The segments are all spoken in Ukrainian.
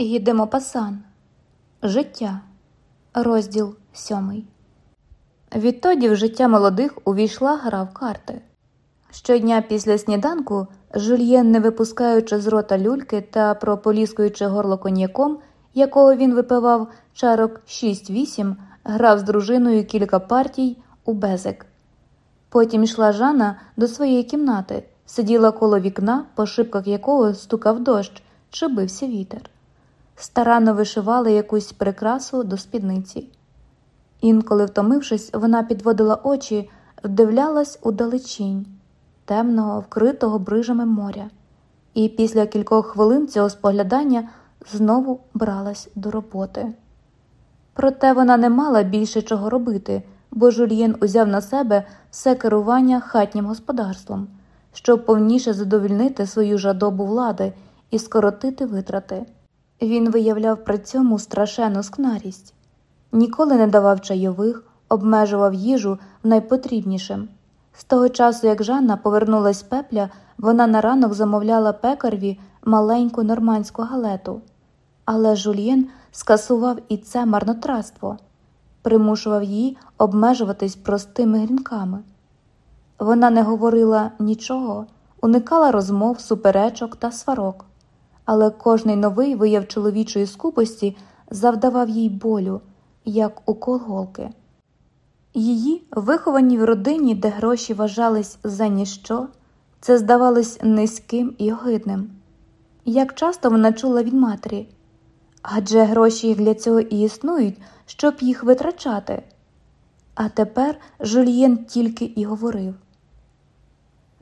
Гідемо пасан. Життя. Розділ сьомий. Відтоді в життя молодих увійшла гра в карти. Щодня після сніданку Жульєн, не випускаючи з рота люльки та прополіскуючи горло коньяком, якого він випивав чарок 6-8, грав з дружиною кілька партій у безик. Потім йшла Жана до своєї кімнати, сиділа коло вікна, по шибках якого стукав дощ чи бився вітер. Старанно вишивала якусь прикрасу до спідниці. Інколи, втомившись, вона підводила очі, вдивлялась у далечінь, темного, вкритого брижами моря, і після кількох хвилин цього споглядання знову бралась до роботи. Проте вона не мала більше чого робити, бо Жульєн узяв на себе все керування хатнім господарством, щоб повніше задовільнити свою жадобу влади і скоротити витрати. Він виявляв при цьому страшенну скнарість, ніколи не давав чайових, обмежував їжу найпотрібнішим. З того часу, як Жанна повернулась з пепля, вона на ранок замовляла пекарві маленьку нормандську галету. Але Жульєн скасував і це марнотратство, примушував її обмежуватись простими грінками. Вона не говорила нічого, уникала розмов, суперечок та сварок, але кожний новий вияв чоловічої скупості завдавав їй болю, як укол голки. Її, виховані в родині, де гроші вважались за ніщо, це здавалось низьким і огидним. Як часто вона чула від матері адже гроші для цього і існують, щоб їх витрачати. А тепер Жульєн тільки і говорив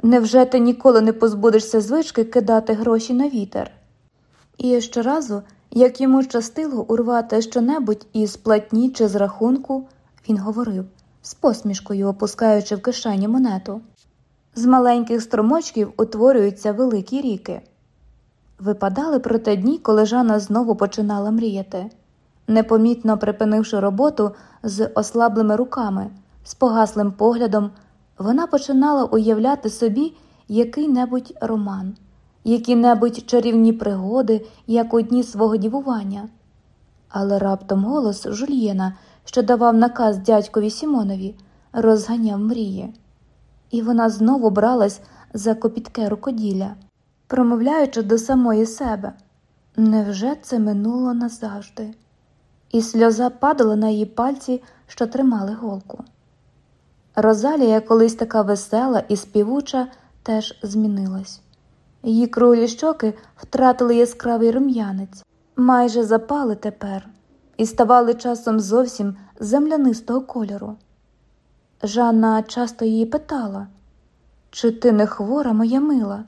Невже ти ніколи не позбудешся звички кидати гроші на вітер? І щоразу, як йому щастило урвати щонебудь із платні чи з рахунку, він говорив, з посмішкою опускаючи в кишені монету. З маленьких струмочків утворюються великі ріки. Випадали проте дні, коли Жана знову починала мріяти, непомітно припинивши роботу з ослаблими руками, з погаслим поглядом, вона починала уявляти собі який-небудь роман, які-небудь чарівні пригоди, як у дні свого дівування. Але раптом голос Жульєна, що давав наказ дядькові Сімонові, розганяв мрії, і вона знову бралась за копітке рукоділля промовляючи до самої себе, невже це минуло назавжди? І сльоза падала на її пальці, що тримали голку. Розалія, колись така весела і співуча, теж змінилась. Її круглі щоки втратили яскравий рум'янець, майже запали тепер і ставали часом зовсім землянистого кольору. Жанна часто її питала, чи ти не хвора, моя мила?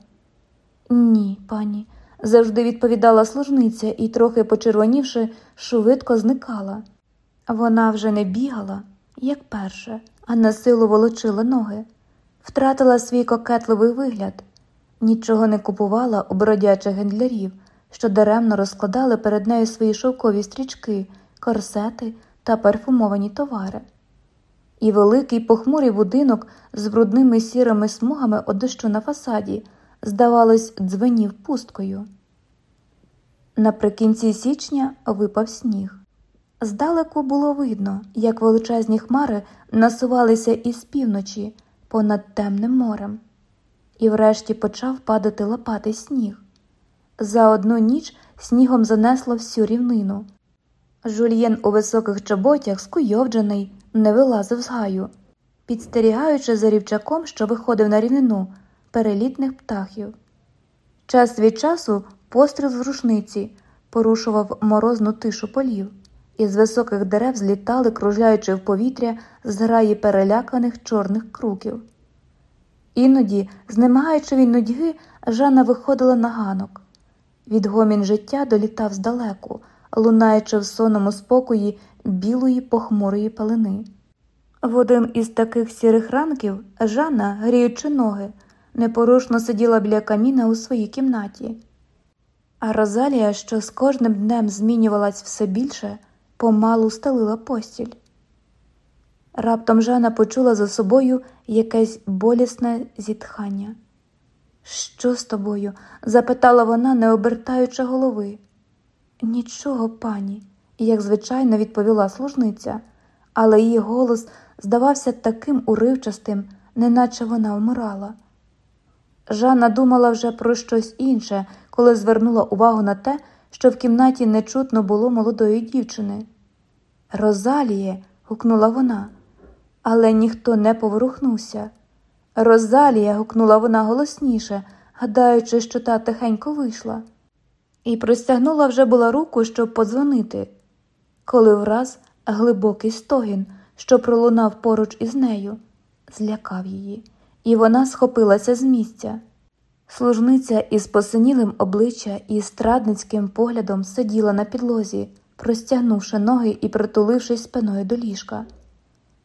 Ні, пані, завжди відповідала служниця і, трохи почервонівши, швидко зникала. Вона вже не бігала, як перше, а на силу волочила ноги, втратила свій кокетливий вигляд, нічого не купувала у бродячих гендлярів, що даремно розкладали перед нею свої шовкові стрічки, корсети та парфумовані товари. І великий похмурий будинок з брудними сірими смугами од дощу на фасаді здавалось, дзвенів пусткою. Наприкінці січня випав сніг. Здалеку було видно, як величезні хмари насувалися із півночі понад темним морем, і врешті почав падати лопатий сніг. За одну ніч снігом занесло всю рівнину. Жульєн у високих чоботях, скуйовджений, не вилазив з гаю, підстерігаючи за рівчаком, що виходив на рівнину, перелітних птахів. Час від часу постріл з рушниці порушував морозну тишу полів, і з високих дерев злітали, кружляючи в повітря зграї переляканих чорних круків. Іноді, знемагаючи від нудьги, Жанна виходила на ганок. Відгомін життя долітав здалеку, лунаючи в сонному спокої білої похмурої палини. В один із таких сірих ранків Жанна, гріючи ноги, непорушно сиділа біля каміна у своїй кімнаті, а Розалія, що з кожним днем змінювалась все більше, помалу стелила постіль. Раптом Жана почула за собою якесь болісне зітхання. Що з тобою? запитала вона, не обертаючи голови. Нічого, пані, як звичайно відповіла служниця, але її голос здавався таким уривчастим, неначе вона вмирала. Жанна думала вже про щось інше, коли звернула увагу на те, що в кімнаті не чутно було молодої дівчини. Розаліє. гукнула вона, але ніхто не поворухнувся. Розалія. гукнула вона голосніше, гадаючи, що та тихенько вийшла, і простягнула вже була руку, щоб подзвонити, коли враз глибокий стогін, що пролунав поруч із нею, злякав її, і вона схопилася з місця. Служниця із посинілим обличчя і страдницьким поглядом сиділа на підлозі, простягнувши ноги і притулившись спиною до ліжка.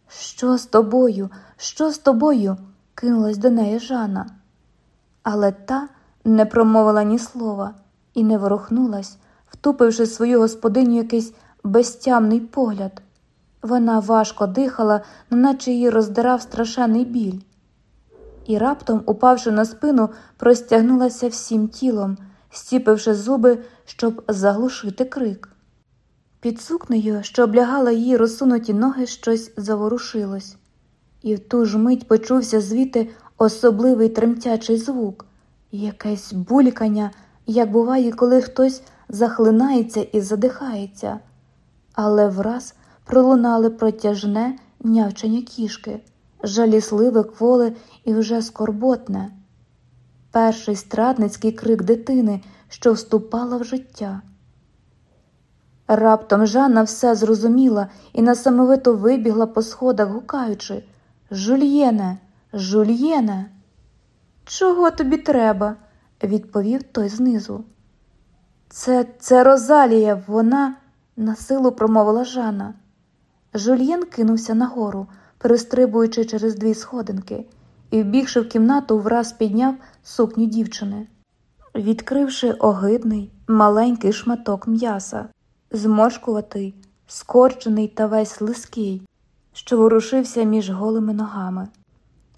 Що з тобою? Що з тобою? кинулась до неї Жанна. Але та не промовила ні слова і не ворухнулась, втупивши свою господиню якийсь безтямний погляд. Вона важко дихала, наче її роздирав страшенний біль і раптом, упавши на спину, простягнулася всім тілом, стіпивши зуби, щоб заглушити крик. Під сукнею, що облягала її розсунуті ноги, щось заворушилось, і в ту ж мить почувся звідти особливий тремтячий звук, якесь булькання, як буває, коли хтось захлинається і задихається, але враз пролунали протяжне нявчання кішки. Жалісливе кволе і вже скорботне, перший страдницький крик дитини, що вступала в життя. Раптом Жанна все зрозуміла і насамовито вибігла по сходах, гукаючи Жульєне, жульєне. Чого тобі треба? відповів той знизу. Це це Розалія, вона, насилу промовила Жанна. Жульєн кинувся нагору, перестрибуючи через дві сходинки, і, вбігши в кімнату, враз підняв сукню дівчини, відкривши огидний маленький шматок м'яса, зморшкуватий, скорчений та весь лиский, що ворушився між голими ногами.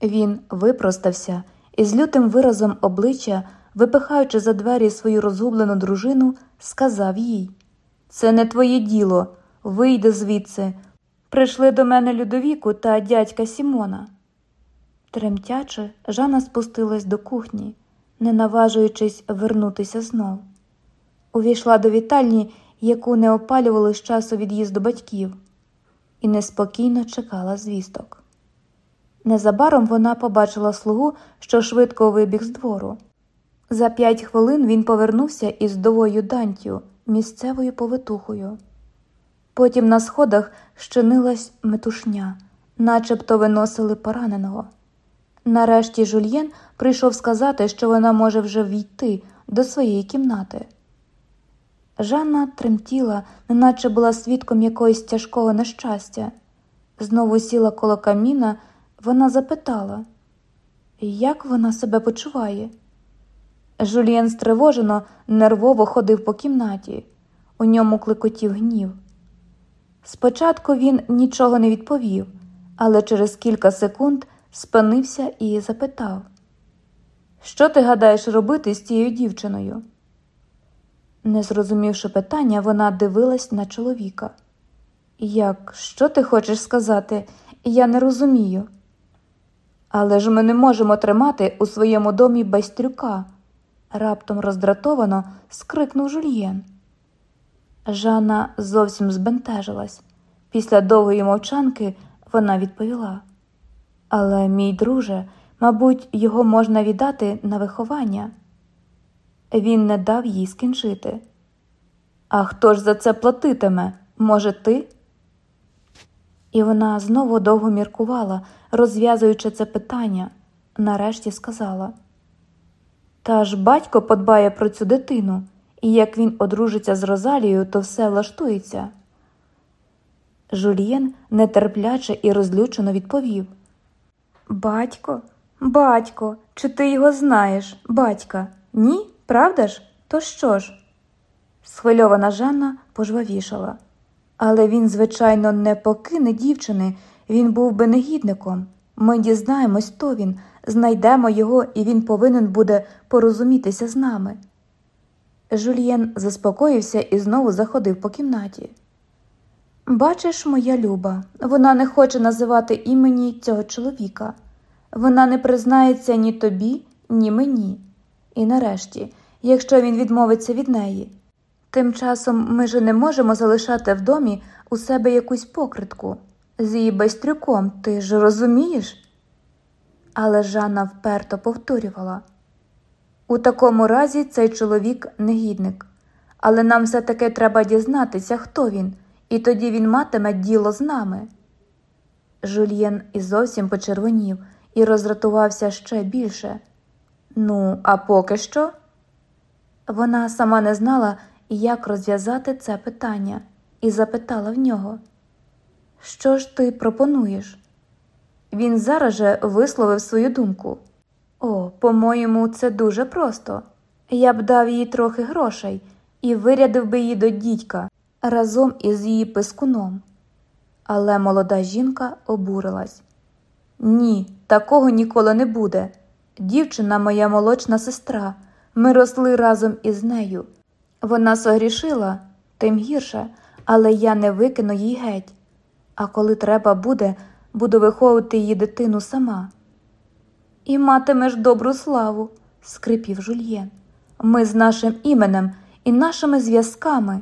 Він випростався і з лютим виразом обличчя, випихаючи за двері свою розгублену дружину, сказав їй Це не твоє діло, вийди звідси, Прийшли до мене Людовіку та дядька Сімона. Тремтячи, Жанна спустилась до кухні, не наважуючись вернутися знов. Увійшла до вітальні, яку не опалювали з часу від'їзду батьків, і неспокійно чекала звісток. Незабаром вона побачила слугу, що швидко вибіг з двору. За п'ять хвилин він повернувся із довою дантю, місцевою повитухою. Потім на сходах щинилась метушня, начебто виносили пораненого. Нарешті Жульєн прийшов сказати, що вона може вже війти до своєї кімнати. Жанна тремтіла, неначе була свідком якогось тяжкого нещастя. Знову сіла коло каміна, вона запитала, як вона себе почуває. Жульєн стривожено, нервово ходив по кімнаті, у ньому клекотів гнів. Спочатку він нічого не відповів, але через кілька секунд спинився і запитав: Що ти гадаєш робити з тією дівчиною? Не зрозумівши питання, вона дивилась на чоловіка. Як, що ти хочеш сказати? Я не розумію. Але ж ми не можемо тримати у своєму домі байстрюка, раптом роздратовано скрикнув жульєн. Жанна зовсім збентежилась. Після довгої мовчанки вона відповіла. Але, мій друже, мабуть, його можна віддати на виховання. Він не дав їй скінчити. А хто ж за це платитиме? Може, ти? І вона знову довго міркувала, розв'язуючи це питання, нарешті сказала: Та ж батько подбає про цю дитину і як він одружиться з Розалією, то все влаштується. Жульєн нетерпляче і розлючено відповів Батько, батько, чи ти його знаєш, батька? Ні, правда ж? То що ж? Схвильована Жанна пожвавішала. Але він, звичайно, не покине дівчини, він був би негідником. Ми дізнаємось, то він, знайдемо його, і він повинен буде порозумітися з нами. Жульєн заспокоївся і знову заходив по кімнаті. Бачиш, моя люба, вона не хоче називати імені цього чоловіка. Вона не признається ні тобі, ні мені. І нарешті, якщо він відмовиться від неї, тим часом ми ж не можемо залишати в домі у себе якусь покритку з її байстрюком, ти ж розумієш? Але Жанна вперто повторювала у такому разі цей чоловік негідник, але нам все таки треба дізнатися, хто він, і тоді він матиме діло з нами. Жульєн і зовсім почервонів і розратувався ще більше. Ну, а поки що? Вона сама не знала, як розв'язати це питання, і запитала в нього: Що ж ти пропонуєш? Він зараз же висловив свою думку. О, по-моєму, це дуже просто. Я б дав їй трохи грошей і вирядив би її до дідька разом із її пискуном. Але молода жінка обурилась. Ні, такого ніколи не буде. Дівчина моя молочна сестра. Ми росли разом із нею. Вона согрішила, тим гірше, але я не викину їй геть. А коли треба буде, буду виховувати її дитину сама. І матимеш добру славу, скрипів жульєн. Ми з нашим іменем і нашими зв'язками.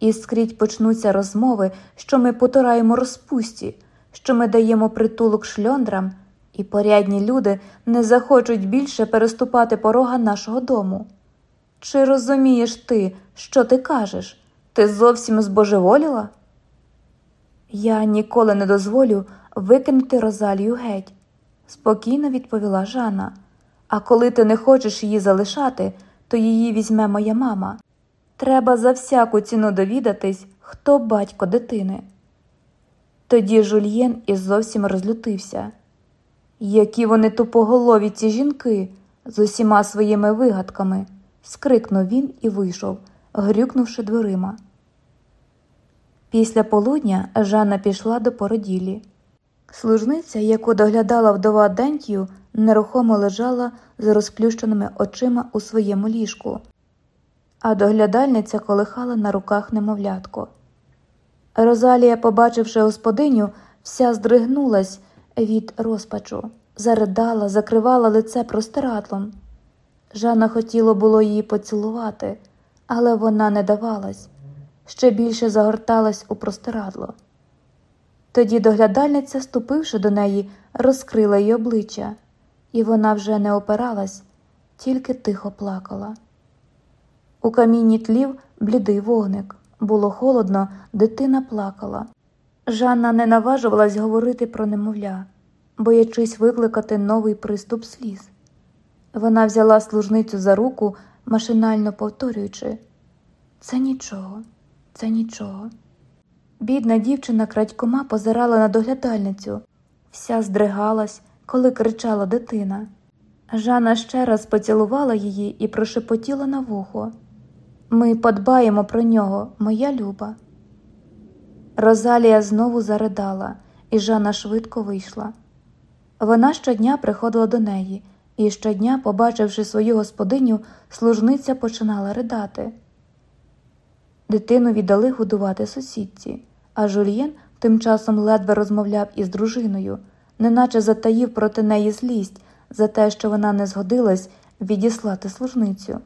І скрізь почнуться розмови, що ми потураємо розпусті, що ми даємо притулок шльондрам, і порядні люди не захочуть більше переступати порога нашого дому. Чи розумієш ти, що ти кажеш? Ти зовсім збожеволіла? Я ніколи не дозволю викинути Розалію геть, спокійно відповіла Жанна. А коли ти не хочеш її залишати, то її візьме моя мама. Треба за всяку ціну довідатись, хто батько дитини. Тоді Жульєн і зовсім розлютився. Які вони тупоголові ці жінки з усіма своїми вигадками, скрикнув він і вийшов, грюкнувши дверима. Після полудня Жанна пішла до породілі. Служниця, яку доглядала вдова Дентію, нерухомо лежала з розплющеними очима у своєму ліжку, а доглядальниця колихала на руках немовлятко. Розалія, побачивши господиню, вся здригнулась від розпачу, заридала, закривала лице простирадлом. Жанна хотіло було її поцілувати, але вона не давалась, ще більше загорталась у простирадло. Тоді доглядальниця, ступивши до неї, розкрила її обличчя, і вона вже не опиралась, тільки тихо плакала. У камінні тлів блідий вогник. Було холодно, дитина плакала. Жанна не наважувалась говорити про немовля, боячись викликати новий приступ сліз. Вона взяла служницю за руку, машинально повторюючи це нічого, це нічого. Бідна дівчина крадькома позирала на доглядальницю, вся здригалась, коли кричала дитина. Жанна ще раз поцілувала її і прошепотіла на вухо. Ми подбаємо про нього, моя люба. Розалія знову заридала, і Жанна швидко вийшла. Вона щодня приходила до неї, і щодня, побачивши свою господиню, служниця починала ридати. Дитину віддали годувати сусідці, а Жульєн тим часом ледве розмовляв із дружиною, неначе затаїв проти неї злість за те, що вона не згодилась відіслати служницю.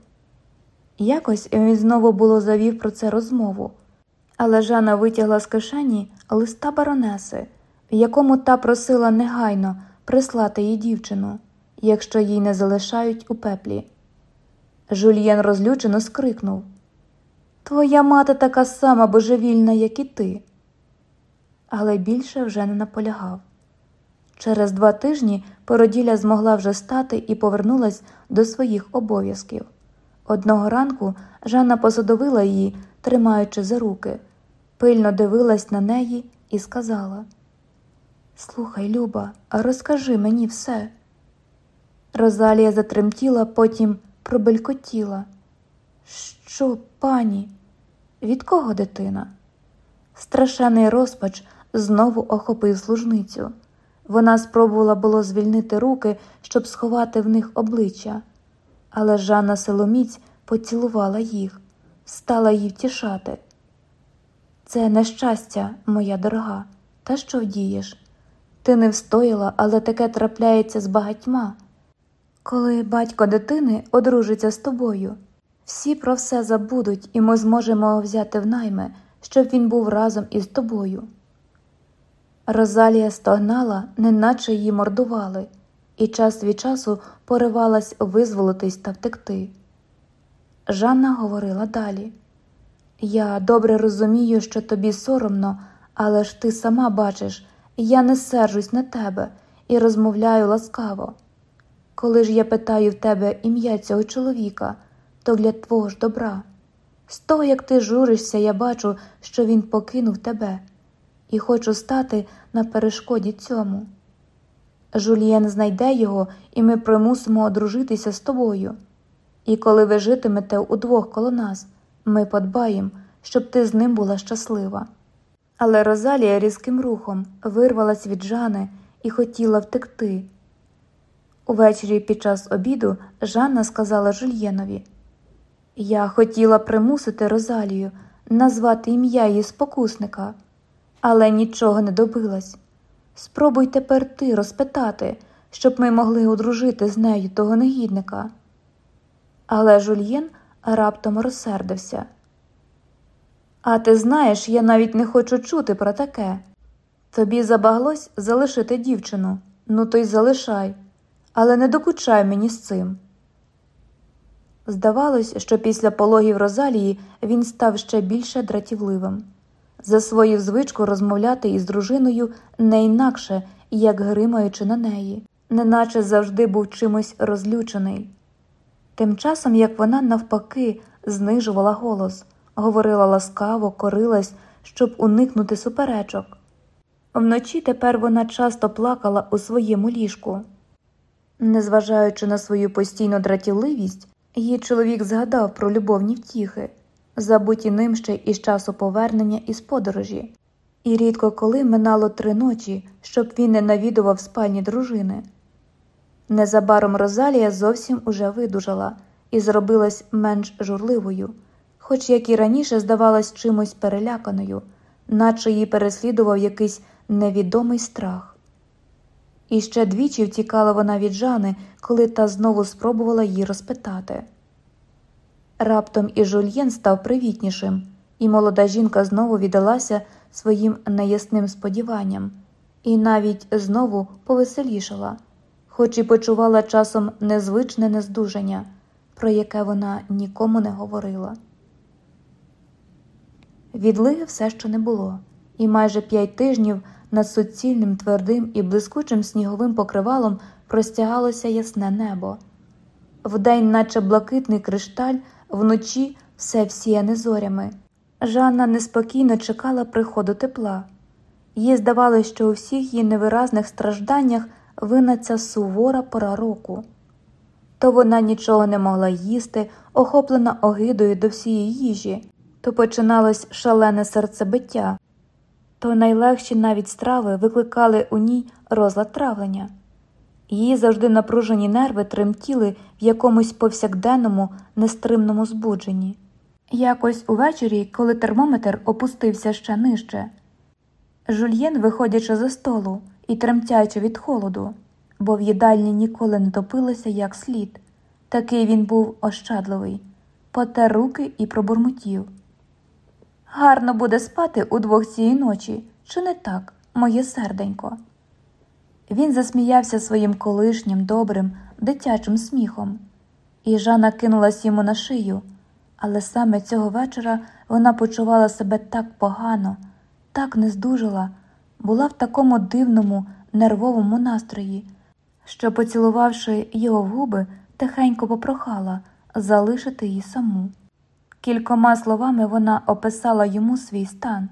Якось він знову було завів про це розмову, але Жанна витягла з кишені листа баронеси, в якому та просила негайно прислати їй дівчину, якщо їй не залишають у пеплі. Жульєн розлючено скрикнув Твоя мати така сама божевільна, як і ти. Але більше вже не наполягав. Через два тижні породіля змогла вже стати і повернулась до своїх обов'язків. Одного ранку Жанна посадовила її, тримаючи за руки, пильно дивилась на неї і сказала: Слухай, Люба, а розкажи мені все. Розалія затремтіла, потім пробелькотіла. Що, пані? Від кого дитина? Страшений розпач знову охопив служницю. Вона спробувала було звільнити руки, щоб сховати в них обличчя, але Жанна Соломіць поцілувала їх. стала її втішати. Це нещастя, моя дорога, та що вдієш? Ти не встояла, але таке трапляється з багатьма. Коли батько дитини одружиться з тобою, всі про все забудуть, і ми зможемо взяти в найми, щоб він був разом із тобою. Розалія стогнала, неначе її мордували, і час від часу поривалась визволитись та втекти. Жанна говорила далі Я добре розумію, що тобі соромно, але ж ти сама бачиш, я не сержусь на тебе і розмовляю ласкаво. Коли ж я питаю в тебе ім'я цього чоловіка, то для твого ж добра. З того, як ти журишся, я бачу, що він покинув тебе, і хочу стати на перешкоді цьому. Жульєн знайде його, і ми примусимо одружитися з тобою. І коли ви житимете удвох коло нас, ми подбаємо, щоб ти з ним була щаслива. Але Розалія різким рухом вирвалась від Жани і хотіла втекти. Увечері під час обіду Жанна сказала Жульєнові Я хотіла примусити Розалію назвати ім'я її спокусника, але нічого не добилась. Спробуй тепер ти розпитати, щоб ми могли одружити з нею того негідника. Але Жульєн раптом розсердився. А ти знаєш, я навіть не хочу чути про таке. Тобі забаглось залишити дівчину, ну то й залишай, але не докучай мені з цим. Здавалось, що після пологів Розалії він став ще більше дратівливим, засвоїв звичку розмовляти із дружиною не інакше, як гримаючи на неї, неначе завжди був чимось розлючений. Тим часом, як вона навпаки знижувала голос, говорила ласкаво, корилась, щоб уникнути суперечок. Вночі тепер вона часто плакала у своєму ліжку. Незважаючи на свою постійну дратівливість, її чоловік згадав про любовні втіхи, забуті ним ще із часу повернення із подорожі, і рідко коли минало три ночі, щоб він не навідував спальні дружини. Незабаром Розалія зовсім уже видужала і зробилась менш журливою, хоч як і раніше здавалась чимось переляканою, наче її переслідував якийсь невідомий страх. І ще двічі втікала вона від Жани, коли та знову спробувала її розпитати. Раптом і Жульєн став привітнішим, і молода жінка знову віддалася своїм неясним сподіванням, і навіть знову повеселішала, хоч і почувала часом незвичне нездужання, про яке вона нікому не говорила. Відлиги все ще не було, і майже п'ять тижнів над суцільним твердим і блискучим сніговим покривалом простягалося ясне небо. Вдень, наче блакитний кришталь, вночі все всіяне зорями. Жанна неспокійно чекала приходу тепла. Їй здавалося, що у всіх її невиразних стражданнях вина ця сувора пора року. То вона нічого не могла їсти, охоплена огидою до всієї їжі, то починалось шалене серцебиття то найлегші навіть страви викликали у ній розлад травлення. Її завжди напружені нерви тремтіли в якомусь повсякденному, нестримному збудженні. Якось увечері, коли термометр опустився ще нижче, жульєн, виходячи за столу і тремтячи від холоду, бо в їдальні ніколи не топилося як слід, такий він був ощадливий, потер руки і пробурмотів. Гарно буде спати удвох цієї ночі, чи не так, моє серденько? Він засміявся своїм колишнім, добрим, дитячим сміхом, і Жанна кинулась йому на шию, але саме цього вечора вона почувала себе так погано, так не здужала, була в такому дивному, нервовому настрої, що, поцілувавши його в губи, тихенько попрохала залишити її саму. Кількома словами вона описала йому свій стан.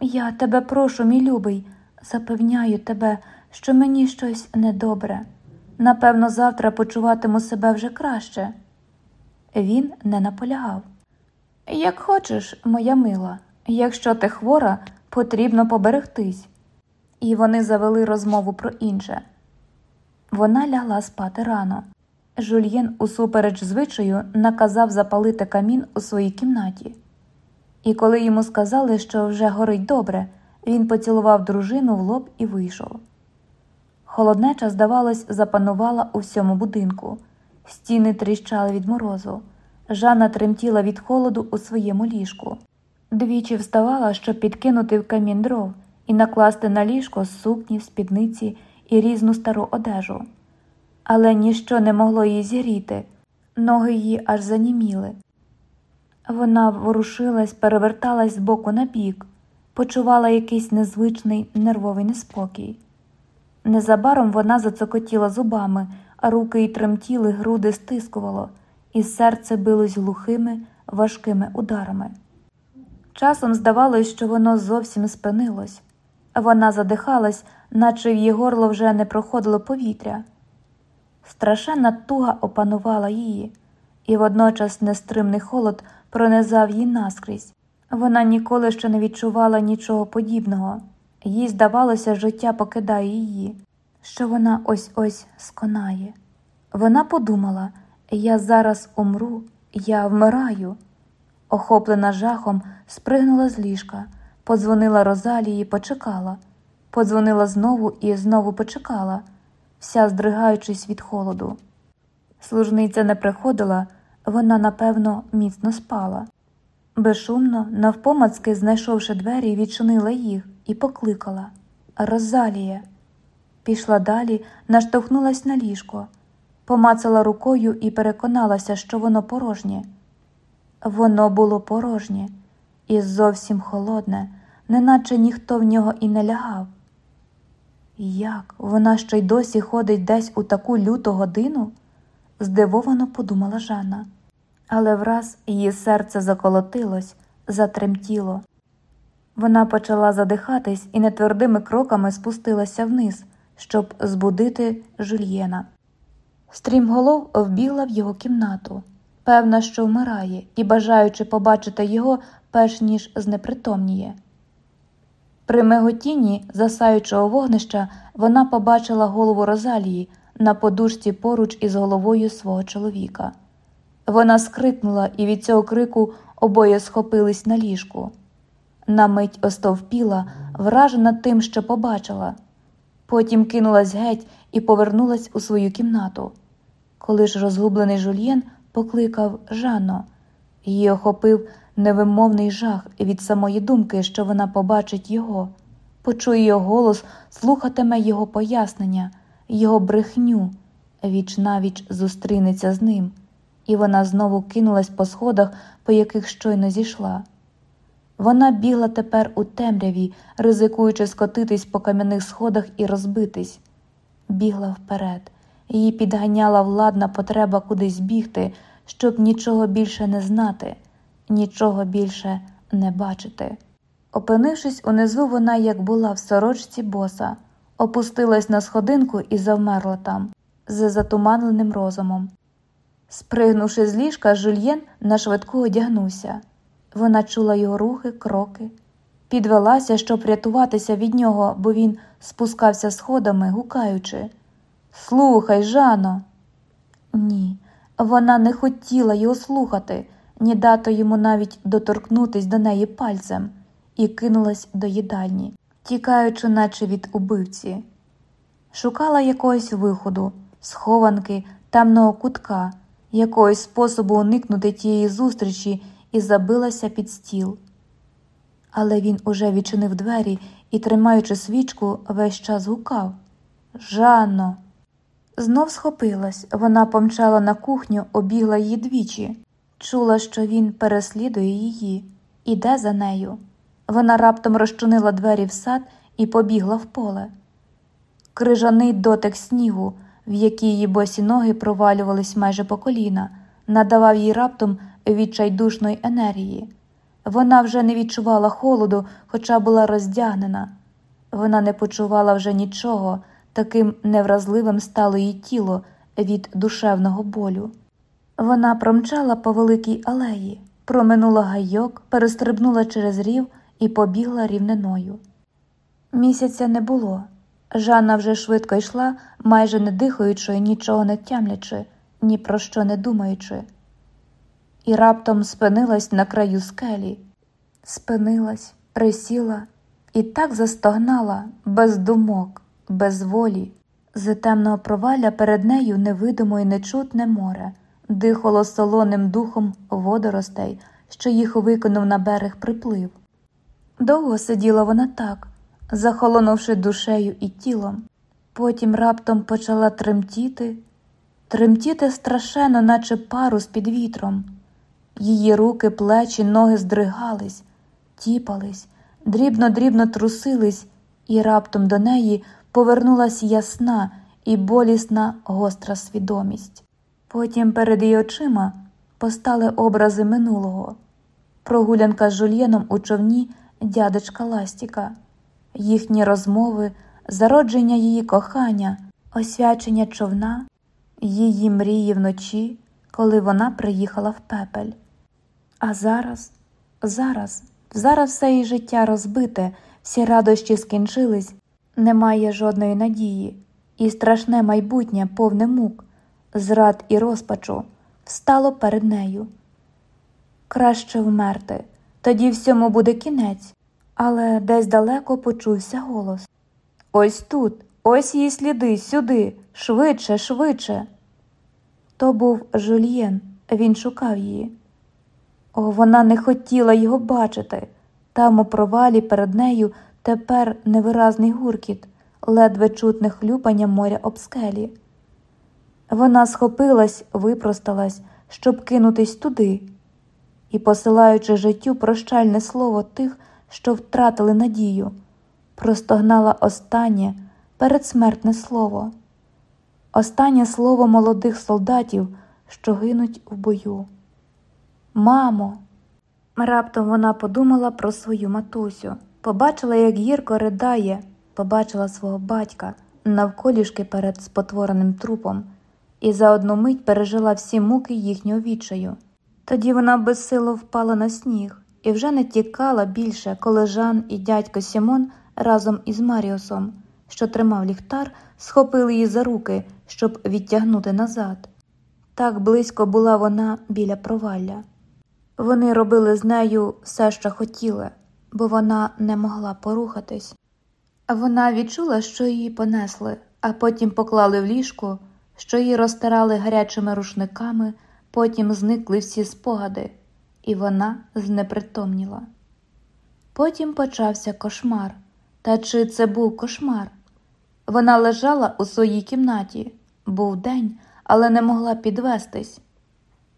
Я тебе прошу, мій любий, запевняю тебе, що мені щось недобре. Напевно, завтра почуватиму себе вже краще. Він не наполягав. Як хочеш, моя мила, якщо ти хвора, потрібно поберегтись. І вони завели розмову про інше. Вона лягла спати рано. Жульєн, усупереч звичаю, наказав запалити камін у своїй кімнаті. І коли йому сказали, що вже горить добре, він поцілував дружину в лоб і вийшов. Холоднеча, здавалось, запанувала у всьому будинку. Стіни тріщали від морозу. Жанна тремтіла від холоду у своєму ліжку. Двічі вставала, щоб підкинути в камін дров і накласти на ліжко сукні, спідниці і різну стару одежу. Але ніщо не могло її зігріти, ноги її аж заніміли. Вона ворушилась, переверталась з боку на бік, почувала якийсь незвичний нервовий неспокій. Незабаром вона зацокотіла зубами, а руки й тремтіли, груди стискувало, і серце билось глухими, важкими ударами. Часом здавалось, що воно зовсім спинилось. Вона задихалась, наче в її горло вже не проходило повітря. Страшенна туга опанувала її, і водночас нестримний холод пронизав її наскрізь. Вона ніколи ще не відчувала нічого подібного, їй здавалося, життя покидає її, що вона ось ось сконає. Вона подумала я зараз умру, я вмираю. Охоплена жахом, спригнула з ліжка, подзвонила Розалії, почекала, подзвонила знову і знову почекала, вся здригаючись від холоду. Служниця не приходила, вона, напевно, міцно спала. Безшумно, навпомацки, знайшовши двері, відчинила їх і покликала Розалія. Пішла далі, наштовхнулась на ліжко, помацала рукою і переконалася, що воно порожнє. Воно було порожнє і зовсім холодне, неначе ніхто в нього і не лягав. Як вона ще й досі ходить десь у таку люту годину? здивовано подумала Жанна. Але враз її серце заколотилось, затремтіло. Вона почала задихатись і нетвердими кроками спустилася вниз, щоб збудити жульєна. Стрімголов вбігла в його кімнату певна, що вмирає, і бажаючи побачити його, перш ніж знепритомніє. При миготінні засаючого вогнища вона побачила голову Розалії на подушці поруч із головою свого чоловіка. Вона скрикнула, і від цього крику обоє схопились на ліжку. На мить остовпіла, вражена тим, що побачила. Потім кинулась геть і повернулась у свою кімнату. Коли ж розгублений жульєн покликав Жанно. Її охопив невимовний жах від самої думки, що вона побачить його, почує його голос, слухатиме його пояснення, його брехню, віч навіч зустрінеться з ним, і вона знову кинулась по сходах, по яких щойно зійшла. Вона бігла тепер у темряві, ризикуючи скотитись по кам'яних сходах і розбитись, бігла вперед. Її підганяла владна потреба кудись бігти, щоб нічого більше не знати, нічого більше не бачити. Опинившись унизу, вона, як була в сорочці боса, опустилась на сходинку і завмерла там, з затуманленим розумом. Спригнувши з ліжка, жульєн на швидку одягнувся. Вона чула його рухи, кроки, підвелася, щоб рятуватися від нього, бо він спускався сходами, гукаючи. Слухай, Жано. Ні, вона не хотіла його слухати, ні дати йому навіть доторкнутись до неї пальцем, і кинулась до їдальні, тікаючи, наче від убивці. Шукала якогось виходу, схованки, темного кутка, якогось способу уникнути тієї зустрічі і забилася під стіл. Але він уже відчинив двері і, тримаючи свічку, весь час гукав Жанно. Знов схопилась, вона помчала на кухню, обігла її двічі, чула, що він переслідує її, іде за нею. Вона раптом розчинила двері в сад і побігла в поле. Крижаний дотик снігу, в якій її босі ноги провалювались майже по коліна, надавав їй раптом відчайдушної енергії. Вона вже не відчувала холоду, хоча була роздягнена. Вона не почувала вже нічого. Таким невразливим стало її тіло від душевного болю. Вона промчала по великій алеї, проминула гайок, перестрибнула через рів і побігла рівниною. Місяця не було. Жанна вже швидко йшла, майже не дихаючи, нічого не тямлячи, ні про що не думаючи, і раптом спинилась на краю скелі, спинилась, присіла і так застогнала без думок, без волі. З темного проваля перед нею невидимо й нечутне море, дихало солоним духом водоростей, що їх викинув на берег приплив. Довго сиділа вона так, захолонувши душею і тілом, потім раптом почала тремтіти, тремтіти страшенно, наче парус під вітром. Її руки, плечі, ноги здригались, тіпались, дрібно-дрібно трусились, і раптом до неї повернулась ясна і болісна гостра свідомість. Потім перед її очима постали образи минулого, прогулянка з жульєном у човні дядечка Ластіка, їхні розмови, зародження її кохання, освячення човна, її мрії вночі, коли вона приїхала в пепель. А зараз, зараз, зараз все її життя розбите, всі радощі скінчились, немає жодної надії, і страшне майбутнє, повне мук, зрад і розпачу встало перед нею. Краще вмерти, тоді всьому буде кінець, але десь далеко почувся голос Ось тут, ось її сліди, сюди, швидше, швидше. То був Жульєн, він шукав її. О, вона не хотіла його бачити. Там у провалі перед нею тепер невиразний гуркіт, ледве чутне хлюпання моря об скелі. Вона схопилась, випросталась, щоб кинутись туди, і, посилаючи життю прощальне слово тих, що втратили надію, простогнала останнє передсмертне слово, останнє слово молодих солдатів, що гинуть в бою. Мамо, раптом вона подумала про свою матусю, побачила, як гірко ридає, побачила свого батька навколішки перед спотвореним трупом, і за одну мить пережила всі муки їхнього відчаю. Тоді вона безсило впала на сніг і вже не тікала більше, коли Жан і дядько Сімон разом із Маріусом, що тримав ліхтар, схопили її за руки, щоб відтягнути назад. Так близько була вона біля провалля. Вони робили з нею все, що хотіли, бо вона не могла порухатись. Вона відчула, що її понесли, а потім поклали в ліжко, що її розтирали гарячими рушниками, потім зникли всі спогади, і вона знепритомніла. Потім почався кошмар. Та чи це був кошмар? Вона лежала у своїй кімнаті, був день, але не могла підвестись.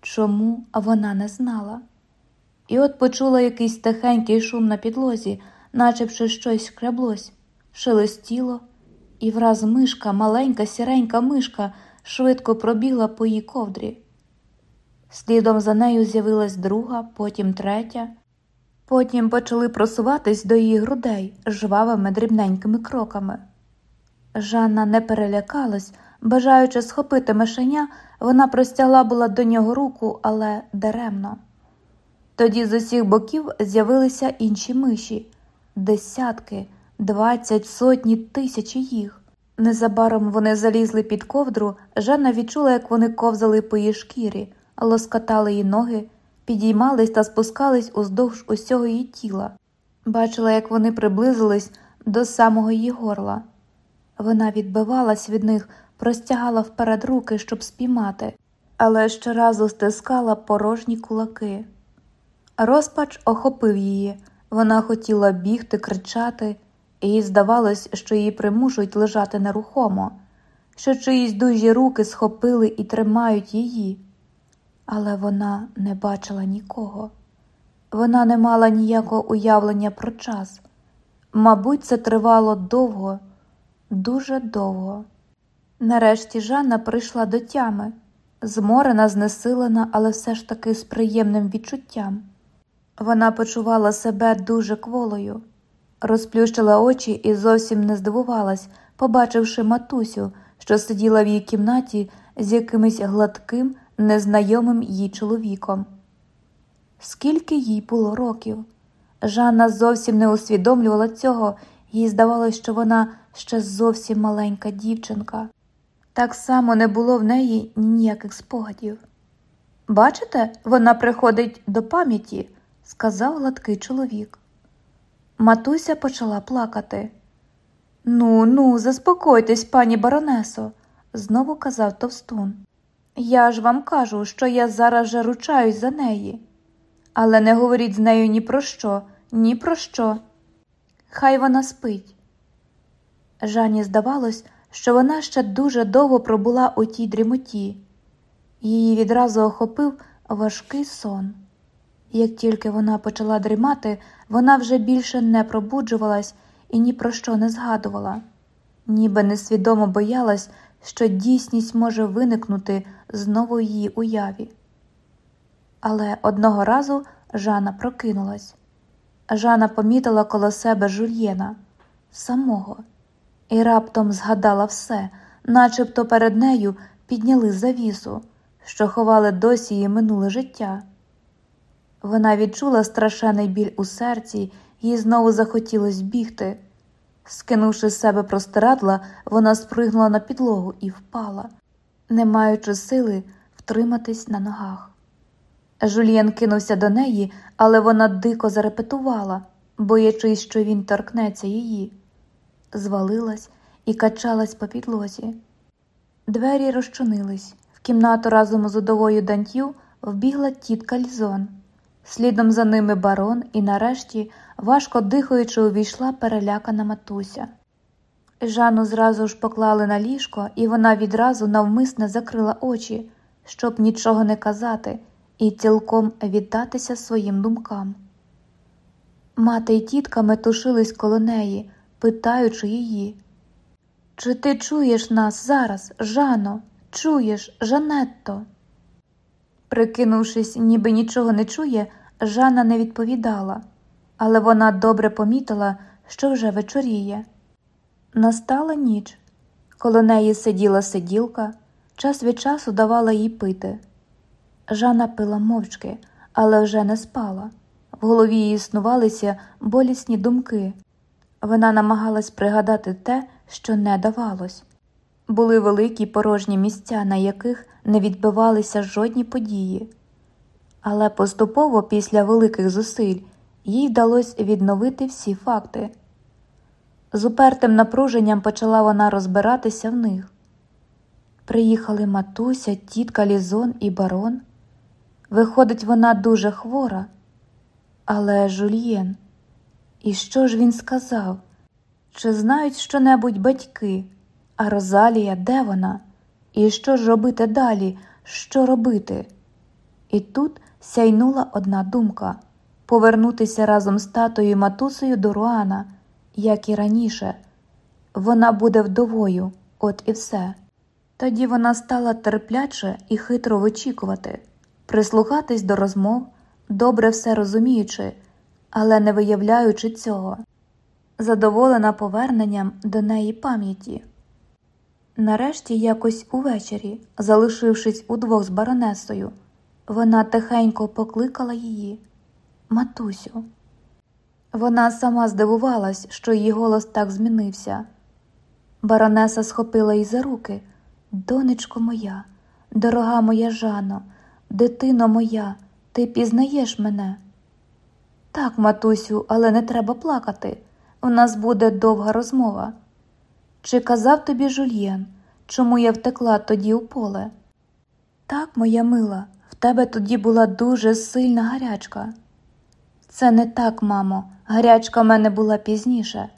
Чому вона не знала? І от почула якийсь тихенький шум на підлозі, начебто щось шкреблось, шелестіло, і враз мишка, маленька сіренька мишка, швидко пробігла по її ковдрі. Слідом за нею з'явилась друга, потім третя. Потім почали просуватись до її грудей жвавими дрібненькими кроками. Жанна не перелякалась, бажаючи схопити мишеня, вона простягла була до нього руку, але даремно. Тоді з усіх боків з'явилися інші миші десятки, двадцять, сотні, тисячі їх. Незабаром вони залізли під ковдру, Жанна відчула, як вони ковзали по її шкірі, лоскотали її ноги, підіймались та спускались уздовж усього її тіла. Бачила, як вони приблизились до самого її горла. Вона відбивалась від них, простягала вперед руки, щоб спіймати, але щоразу стискала порожні кулаки. Розпач охопив її, вона хотіла бігти, кричати, їй здавалось, що її примушують лежати нерухомо, що чиїсь дужі руки схопили і тримають її. Але вона не бачила нікого, вона не мала ніякого уявлення про час. Мабуть, це тривало довго, дуже довго. Нарешті Жанна прийшла до тями, зморена, знесилена, але все ж таки з приємним відчуттям. Вона почувала себе дуже кволою, розплющила очі і зовсім не здивувалась, побачивши матусю, що сиділа в її кімнаті з якимось гладким, незнайомим їй чоловіком. Скільки їй було років? Жанна зовсім не усвідомлювала цього, їй здавалося, що вона ще зовсім маленька дівчинка. Так само не було в неї ніяких спогадів. Бачите, вона приходить до пам'яті, сказав гладкий чоловік. Матуся почала плакати. Ну, ну, заспокойтесь, пані баронесо, знову казав товстун. Я ж вам кажу, що я зараз же ручаюсь за неї. Але не говоріть з нею ні про що, ні про що. Хай вона спить. Жанні здавалось, що вона ще дуже довго пробула у тій дрімоті. Її відразу охопив важкий сон. Як тільки вона почала дрімати, вона вже більше не пробуджувалась і ні про що не згадувала, ніби несвідомо боялась, що дійсність може виникнути знову її уяві. Але одного разу Жана прокинулась. Жана помітила коло себе жульєна самого і раптом згадала все, начебто перед нею підняли завісу, що ховали досі її минуле життя. Вона відчула страшенний біль у серці, їй знову захотілось бігти. Скинувши з себе простирадла, вона спригнула на підлогу і впала, не маючи сили втриматись на ногах. Жульєн кинувся до неї, але вона дико зарепетувала, боячись, що він торкнеться її, звалилась і качалась по підлозі. Двері розчинились. В кімнату разом з удовою дантю вбігла тітка Лізон. Слідом за ними барон і, нарешті, важко дихаючи, увійшла перелякана матуся. Жанну зразу ж поклали на ліжко, і вона відразу навмисне закрила очі, щоб нічого не казати і цілком віддатися своїм думкам. Мати й тітка метушились коло неї, питаючи її Чи ти чуєш нас зараз, Жано? Чуєш, Жанетто? Прикинувшись, ніби нічого не чує, Жанна не відповідала, але вона добре помітила, що вже вечоріє. Настала ніч. Коло неї сиділа сиділка, час від часу давала їй пити. Жанна пила мовчки, але вже не спала. В голові її існувалися болісні думки. Вона намагалась пригадати те, що не давалось. Були великі порожні місця, на яких не відбивалися жодні події. Але поступово, після великих зусиль, їй вдалося відновити всі факти. З упертим напруженням почала вона розбиратися в них. Приїхали матуся, тітка Лізон і барон. Виходить, вона дуже хвора. Але Жульєн, і що ж він сказав? Чи знають щонебудь батьки? А Розалія, де вона? І що ж робити далі? Що робити? І тут сяйнула одна думка повернутися разом з татою і матусею до Руана, як і раніше. Вона буде вдовою, от і все. Тоді вона стала терпляче і хитро вичікувати, прислухатись до розмов, добре все розуміючи, але не виявляючи цього, задоволена поверненням до неї пам'яті. Нарешті, якось увечері, залишившись удвох з баронесою, вона тихенько покликала її Матусю. Вона сама здивувалась, що її голос так змінився. Баронеса схопила її за руки. Донечко моя, дорога моя Жано, дитино моя, ти пізнаєш мене? Так, матусю, але не треба плакати. У нас буде довга розмова. Чи казав тобі жульєн, чому я втекла тоді у поле? Так, моя мила, тебе тоді була дуже сильна гарячка. Це не так, мамо, гарячка в мене була пізніше.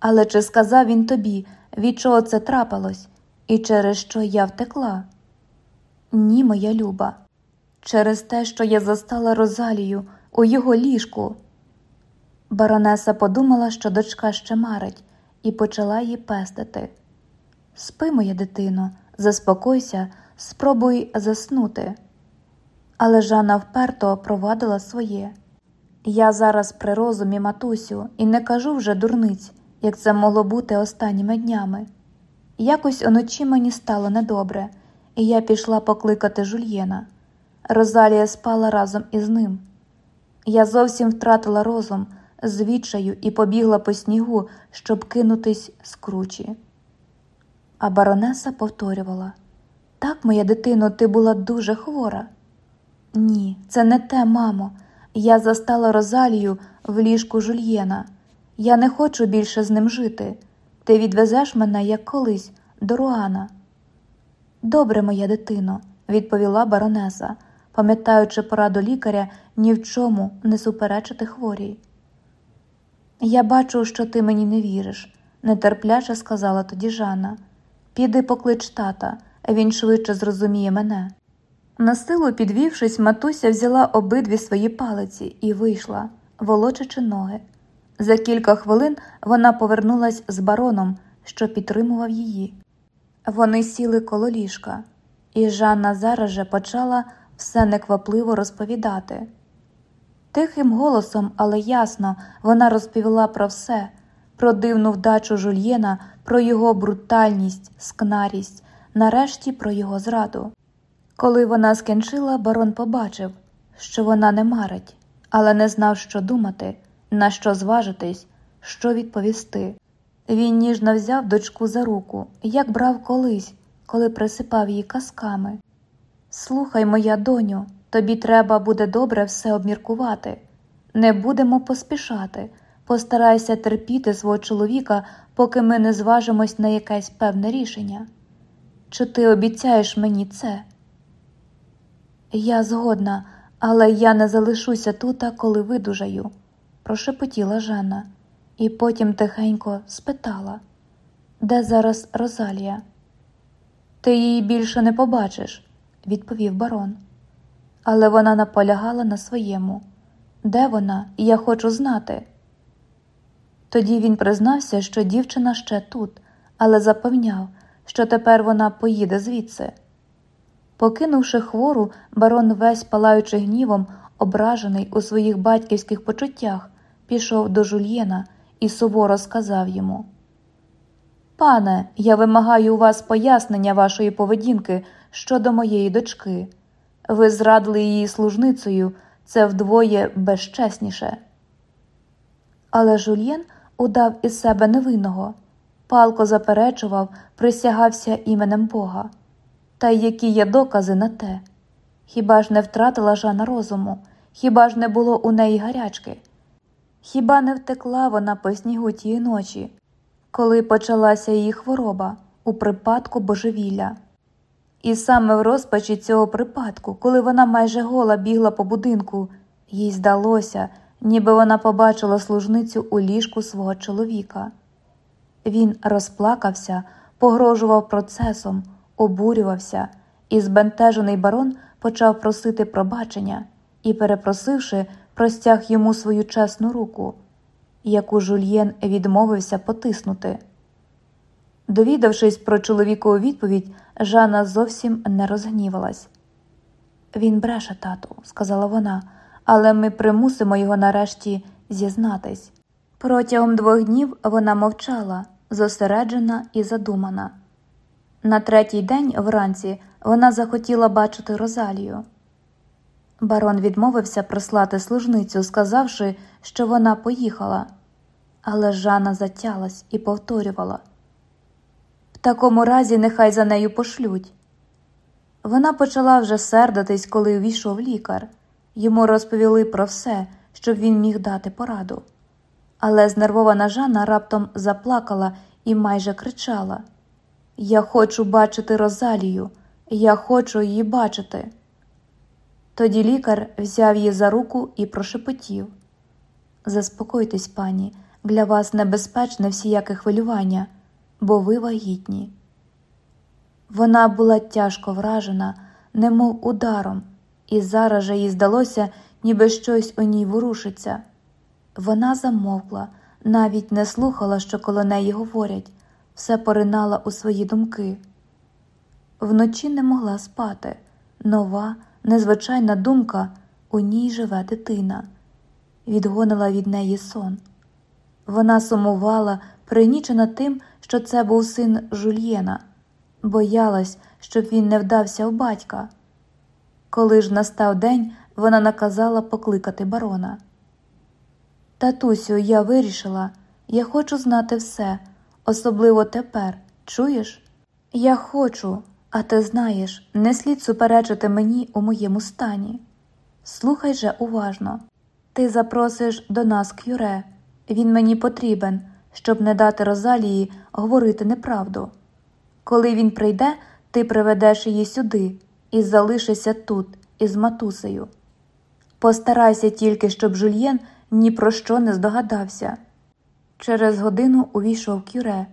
Але чи сказав він тобі, від чого це трапилось, і через що я втекла? Ні, моя люба, через те, що я застала Розалію у його ліжку. Баронеса подумала, що дочка ще марить, і почала її пестити. Спи, моя дитино, заспокойся, спробуй заснути. Але Жанна вперто провадила своє. Я зараз при розумі, матусю, і не кажу вже дурниць, як це могло бути останніми днями. Якось уночі мені стало недобре, і я пішла покликати жульєна. Розалія спала разом із ним. Я зовсім втратила розум звідчаю і побігла по снігу, щоб кинутись з кручі. А баронеса повторювала так, моя дитино, ти була дуже хвора. Ні, це не те, мамо. Я застала Розалію в ліжку жульєна. Я не хочу більше з ним жити. Ти відвезеш мене, як колись, до Руана. Добре, моя дитино, відповіла баронеса, пам'ятаючи пораду лікаря ні в чому не суперечити хворій. Я бачу, що ти мені не віриш, нетерпляче сказала тоді Жанна. Піди поклич тата, він швидше зрозуміє мене. На силу підвівшись, матуся взяла обидві свої палиці і вийшла, волочачи ноги. За кілька хвилин вона повернулась з бароном, що підтримував її. Вони сіли коло ліжка, і Жанна зараз же почала все неквапливо розповідати. Тихим голосом, але ясно, вона розповіла про все, про дивну вдачу жульєна, про його брутальність, скнарість, нарешті про його зраду. Коли вона скінчила, барон побачив, що вона не марить, але не знав, що думати, на що зважитись, що відповісти. Він ніжно взяв дочку за руку, як брав колись, коли присипав її казками. Слухай, моя доню, тобі треба буде добре все обміркувати. Не будемо поспішати. Постарайся терпіти свого чоловіка, поки ми не зважимось на якесь певне рішення. Чи ти обіцяєш мені це? Я згодна, але я не залишуся тут, коли видужаю, прошепотіла Жанна, і потім тихенько спитала, де зараз Розалія? Ти її більше не побачиш, відповів барон. Але вона наполягала на своєму. Де вона, я хочу знати. Тоді він признався, що дівчина ще тут, але запевняв, що тепер вона поїде звідси. Покинувши хвору, барон, весь палаючи гнівом, ображений у своїх батьківських почуттях, пішов до жульєна і суворо сказав йому: Пане, я вимагаю у вас пояснення вашої поведінки щодо моєї дочки. Ви зрадили її служницею, це вдвоє безчесніше. Але жульєн удав із себе невинного, палко заперечував, присягався іменем Бога. Та й які є докази на те? Хіба ж не втратила Жана розуму, хіба ж не було у неї гарячки? Хіба не втекла вона по снігу тієї ночі, коли почалася її хвороба у припадку божевілля? І саме в розпачі цього припадку, коли вона майже гола бігла по будинку, їй здалося, ніби вона побачила служницю у ліжку свого чоловіка. Він розплакався, погрожував процесом обурювався, і збентежений барон почав просити пробачення і, перепросивши, простяг йому свою чесну руку, яку жульєн відмовився потиснути. Довідавшись про чоловікову відповідь, Жанна зовсім не розгнівалась. Він бреше, тату, сказала вона, але ми примусимо його нарешті зізнатись. Протягом двох днів вона мовчала, зосереджена і задумана. На третій день вранці вона захотіла бачити Розалію. Барон відмовився прислати служницю, сказавши, що вона поїхала, але Жанна затялась і повторювала в такому разі нехай за нею пошлють. Вона почала вже сердитись, коли увійшов лікар. Йому розповіли про все, щоб він міг дати пораду. Але знервована Жанна раптом заплакала і майже кричала. Я хочу бачити Розалію, я хочу її бачити. Тоді лікар взяв її за руку і прошепотів Заспокойтесь, пані, для вас небезпечне всіяке хвилювання, бо ви вагітні. Вона була тяжко вражена, немов ударом, і зараз же їй здалося, ніби щось у ній ворушиться. Вона замовкла, навіть не слухала, що коло неї говорять все поринала у свої думки. Вночі не могла спати. Нова, незвичайна думка у ній живе дитина, відгонила від неї сон. Вона сумувала, пригнічена тим, що це був син Жульєна, боялась, щоб він не вдався у батька. Коли ж настав день, вона наказала покликати барона. Татусю, я вирішила, я хочу знати все особливо тепер, чуєш? Я хочу, а ти знаєш, не слід суперечити мені у моєму стані. Слухай же уважно ти запросиш до нас кюре, він мені потрібен, щоб не дати Розалії говорити неправду. Коли він прийде, ти приведеш її сюди і залишишся тут із матусею. Постарайся тільки, щоб Жульєн ні про що не здогадався. Через годину увійшов кюре,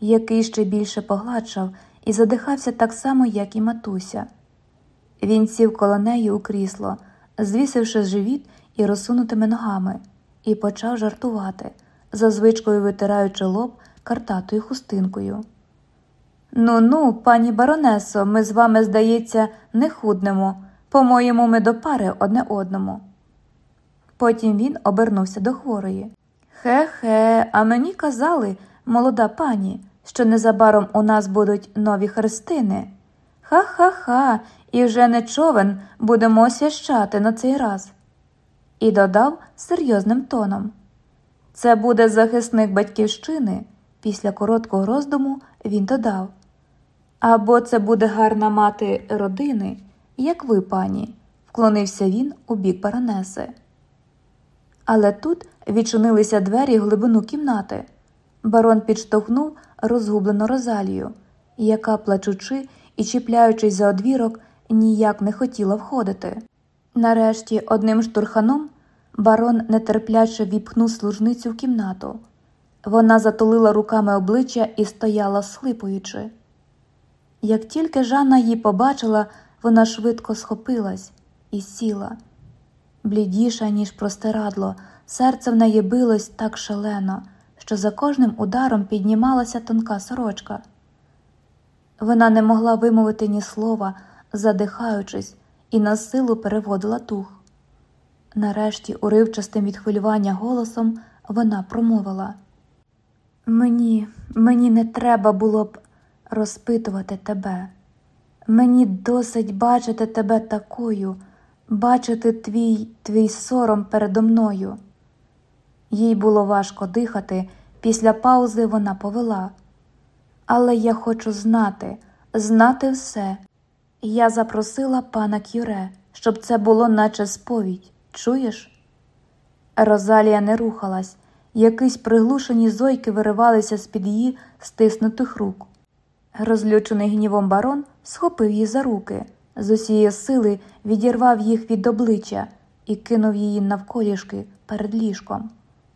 який ще більше погладшав і задихався так само, як і матуся. Він сів коло неї у крісло, звісивши живіт і розсунутими ногами, і почав жартувати, за звичкою витираючи лоб картатою хустинкою. Ну ну, пані баронесо, ми з вами, здається, не худнемо. По-моєму, ми до пари одне одному. Потім він обернувся до хворої. Хе-хе, а мені казали, молода пані, що незабаром у нас будуть нові хрестини. Ха-ха-ха, і вже не човен будемо освящати на цей раз. І додав серйозним тоном це буде захисник батьківщини. Після короткого роздуму він додав або це буде гарна мати родини, як ви, пані, вклонився він у бік баронеси. Але тут відчинилися двері в глибину кімнати. Барон підштовхнув розгублену розалію, яка, плачучи і чіпляючись за одвірок, ніяк не хотіла входити. Нарешті, одним штурханом, барон нетерпляче віпхнув служницю в кімнату. Вона затулила руками обличчя і стояла, схлипуючи. Як тільки Жанна її побачила, вона швидко схопилась і сіла. Блідіша, ніж простирадло, серце в неї билось так шалено, що за кожним ударом піднімалася тонка сорочка. Вона не могла вимовити ні слова, задихаючись, і на силу переводила дух. Нарешті, уривчастим від хвилювання голосом, вона промовила Мені, мені не треба було б розпитувати тебе. Мені досить бачити тебе такою, бачити твій твій сором передо мною. Їй було важко дихати, після паузи вона повела. Але я хочу знати, знати все. Я запросила пана Кюре, щоб це було, наче сповідь. Чуєш? Розалія не рухалась, якісь приглушені зойки виривалися з під її стиснутих рук. Розлючений гнівом барон схопив її за руки, з усієї сили відірвав їх від обличчя і кинув її навколішки перед ліжком.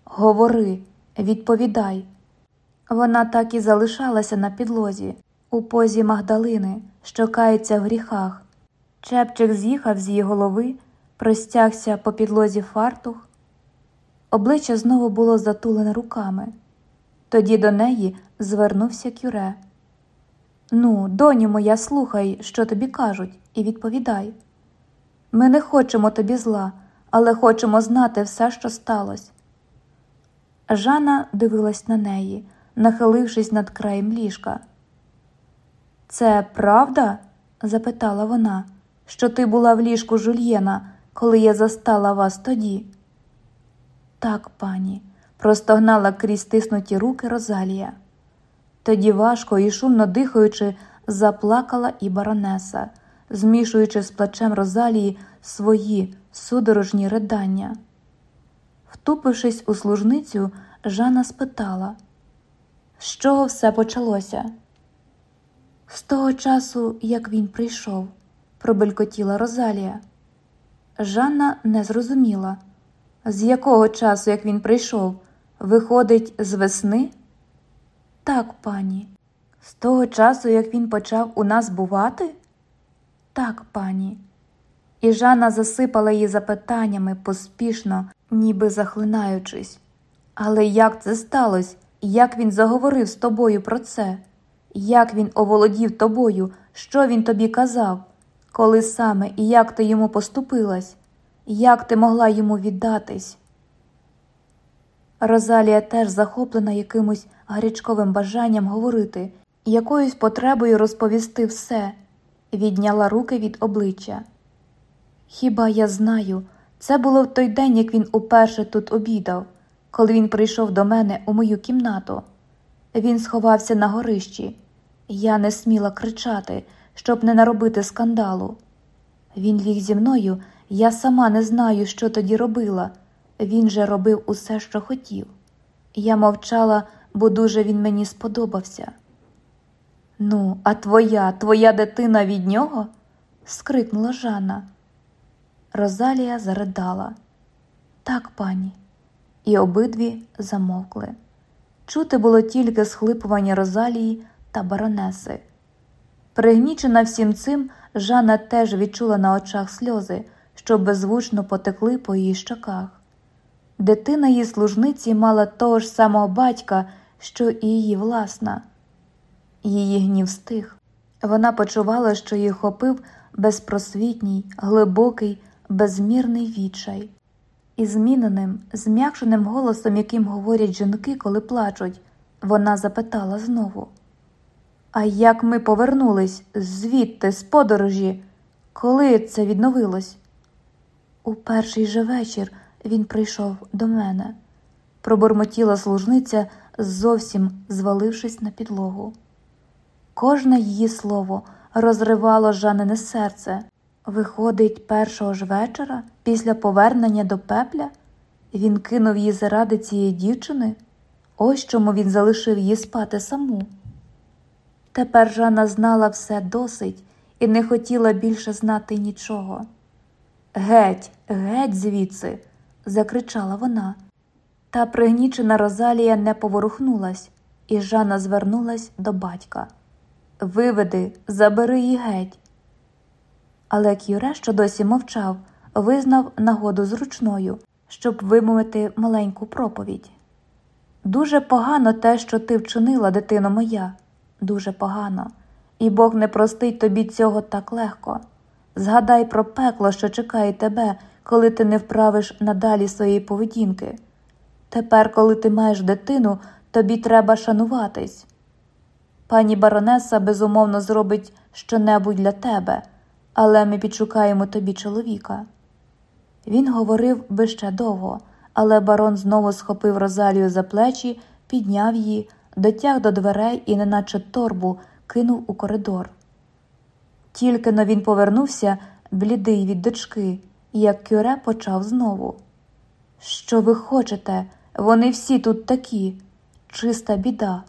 Говори, відповідай. Вона так і залишалася на підлозі, у позі Магдалини, що кається в гріхах. Чепчик з'їхав з її голови, простягся по підлозі фартух. Обличчя знову було затулене руками. Тоді до неї звернувся кюре. Ну, доню моя, слухай, що тобі кажуть, і відповідай. Ми не хочемо тобі зла, але хочемо знати все, що сталося. Жана дивилась на неї, нахилившись над краєм ліжка. Це правда? запитала вона, що ти була в ліжку жульєна, коли я застала вас тоді. Так, пані, простогнала крізь стиснуті руки Розалія. Тоді важко і шумно дихаючи, заплакала і баронеса, змішуючи з плачем Розалії свої судорожні ридання. Втупившись у служницю, Жанна спитала, з чого все почалося? З того часу, як він прийшов, пробелькотіла Розалія. Жанна не зрозуміла, з якого часу, як він прийшов, виходить з весни? Так, пані. З того часу, як він почав у нас бувати? Так, пані. І Жанна засипала її запитаннями поспішно, ніби захлинаючись. Але як це сталося? Як він заговорив з тобою про це? Як він оволодів тобою, що він тобі казав? Коли саме і як ти йому поступилась? Як ти могла йому віддатись? Розалія теж захоплена якимось гарячковим бажанням говорити, якоюсь потребою розповісти все, відняла руки від обличчя. Хіба я знаю, це було в той день, як він уперше тут обідав, коли він прийшов до мене у мою кімнату. Він сховався на горищі. Я не сміла кричати, щоб не наробити скандалу. Він ліг зі мною, я сама не знаю, що тоді робила. Він же робив усе, що хотів. Я мовчала, бо дуже він мені сподобався. Ну, а твоя, твоя дитина від нього? скрикнула Жанна. Розалія заридала. Так, пані, і обидві замовкли. Чути було тільки схлипування Розалії та баронеси. Пригнічена всім цим, Жанна теж відчула на очах сльози, що беззвучно потекли по її щоках. Дитина її служниці мала того ж самого батька, що і її власна. Її гнів стих. Вона почувала, що її хопив безпросвітній, глибокий, безмірний відчай. І зміненим, зм'якшеним голосом, яким говорять жінки, коли плачуть, вона запитала знову А як ми повернулись звідти, з подорожі, коли це відновилось? У перший же вечір він прийшов до мене, пробормотіла служниця, зовсім звалившись на підлогу. Кожне її слово розривало Жанине серце. Виходить, першого ж вечора, після повернення до пепля, він кинув її заради цієї дівчини, ось чому він залишив її спати саму. Тепер Жанна знала все досить і не хотіла більше знати нічого. Геть, геть звідси, закричала вона. Та пригнічена Розалія не поворухнулась, і Жанна звернулась до батька. Виведи, забери її геть. Але Кюре, що досі мовчав, визнав нагоду зручною, щоб вимовити маленьку проповідь. Дуже погано те, що ти вчинила, дитино моя, дуже погано, і Бог не простить тобі цього так легко. Згадай про пекло, що чекає тебе, коли ти не вправиш надалі своєї поведінки. Тепер, коли ти маєш дитину, тобі треба шануватись. Пані баронеса безумовно зробить щонебудь для тебе, але ми підшукаємо тобі чоловіка. Він говорив би ще довго, але барон знову схопив Розалію за плечі, підняв її, дотяг до дверей і, неначе торбу, кинув у коридор. Тільки но він повернувся, блідий від дочки, як кюре почав знову. Що ви хочете? Вони всі тут такі, чиста біда,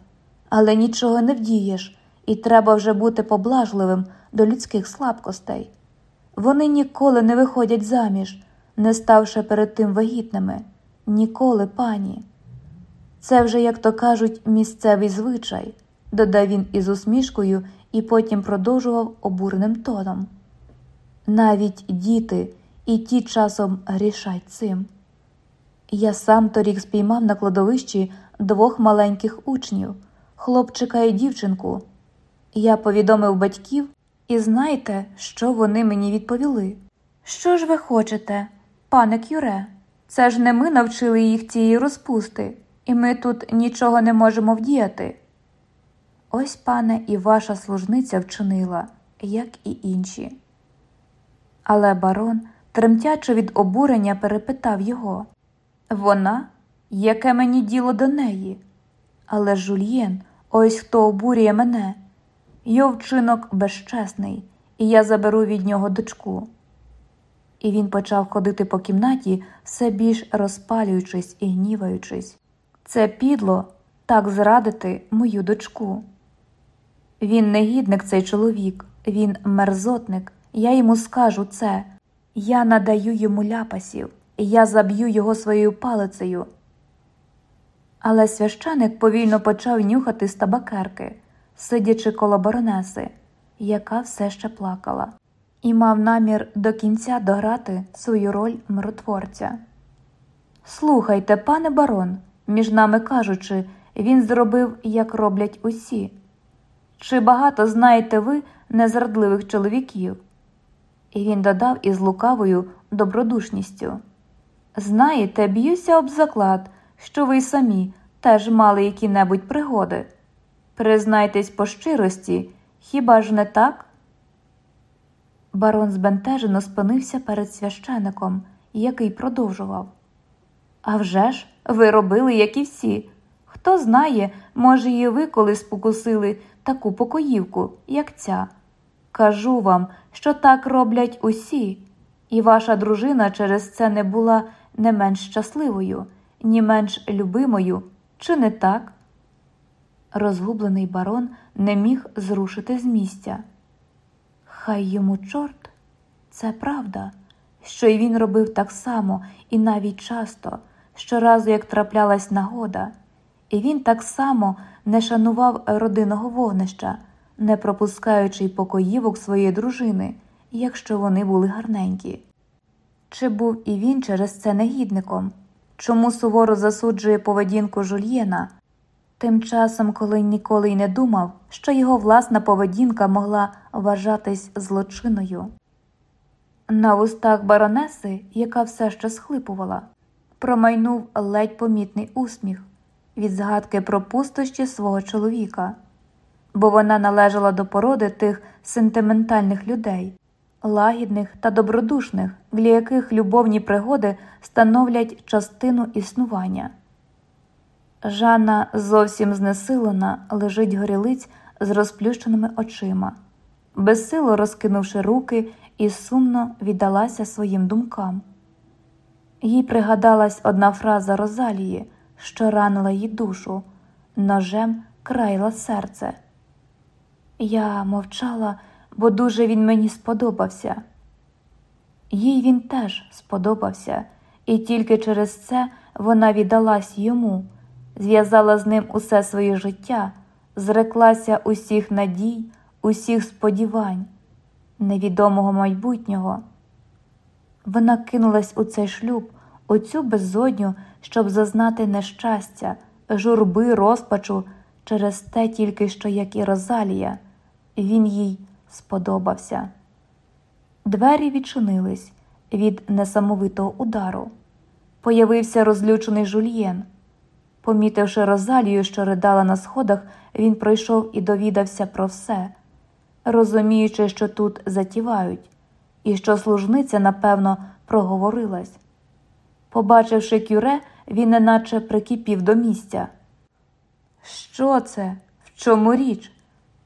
але нічого не вдієш, і треба вже бути поблажливим до людських слабкостей. Вони ніколи не виходять заміж, не ставши перед тим вагітними, ніколи пані. Це вже, як то кажуть, місцевий звичай, додав він із усмішкою і потім продовжував обуреним тоном. Навіть діти і ті часом грішать цим. Я сам торік спіймав на кладовищі двох маленьких учнів, хлопчика і дівчинку. Я повідомив батьків, і знаєте, що вони мені відповіли? Що ж ви хочете, пане Кюре? Це ж не ми навчили їх цієї розпусти, і ми тут нічого не можемо вдіяти. Ось, пане, і ваша служниця вчинила, як і інші. Але барон, тремтячи від обурення, перепитав його вона, яке мені діло до неї? Але Жульєн, ось хто обурює мене. Його вчинок безчесний, і я заберу від нього дочку. І він почав ходити по кімнаті, все більш розпалюючись і гніваючись. Це підло так зрадити мою дочку. Він негідник, цей чоловік, він мерзотник, я йому скажу це. Я надаю йому ляпасів, я заб'ю його своєю палицею. Але священик повільно почав нюхати з табакерки сидячи коло баронеси, яка все ще плакала, і мав намір до кінця дограти свою роль миротворця. Слухайте, пане барон, між нами кажучи, він зробив, як роблять усі. Чи багато знаєте ви незрадливих чоловіків? І він додав із лукавою добродушністю Знаєте, б'юся об заклад, що ви самі теж мали які небудь пригоди. Признайтесь по щирості, хіба ж не так? Барон збентежено спинився перед священиком, який продовжував. «А вже ж, ви робили, як і всі. Хто знає, може, і ви коли спокусили таку покоївку, як ця. Кажу вам, що так роблять усі, і ваша дружина через це не була не менш щасливою, ні менш любимою, чи не так? Розгублений барон не міг зрушити з місця. Хай йому чорт, це правда, що й він робив так само і навіть часто, щоразу як траплялась нагода, і він так само не шанував родинного вогнища, не пропускаючи й покоївок своєї дружини, якщо вони були гарненькі. Чи був і він через це негідником? Чому суворо засуджує поведінку жульєна? Тим часом, коли ніколи й не думав, що його власна поведінка могла вважатись злочиною. На устах баронеси, яка все ще схлипувала, промайнув ледь помітний усміх від згадки про пустощі свого чоловіка, бо вона належала до породи тих сентиментальних людей, лагідних та добродушних, для яких любовні пригоди становлять частину існування. Жанна зовсім знесилена, лежить горілиць з розплющеними очима, безсило розкинувши руки і сумно віддалася своїм думкам. Їй пригадалась одна фраза Розалії, що ранила її душу, ножем крайла серце. Я мовчала, бо дуже він мені сподобався. Їй він теж сподобався, і тільки через це вона віддалась йому зв'язала з ним усе своє життя, зреклася усіх надій, усіх сподівань, невідомого майбутнього. Вона кинулась у цей шлюб, у цю безодню, щоб зазнати нещастя, журби, розпачу через те тільки що, як і Розалія, він їй сподобався. Двері відчинились від несамовитого удару. Появився розлючений жульєн. Помітивши Розалію, що ридала на сходах, він пройшов і довідався про все, розуміючи, що тут затівають, і що служниця, напевно, проговорилась. Побачивши кюре, він неначе прикипів до місця. Що це? В чому річ?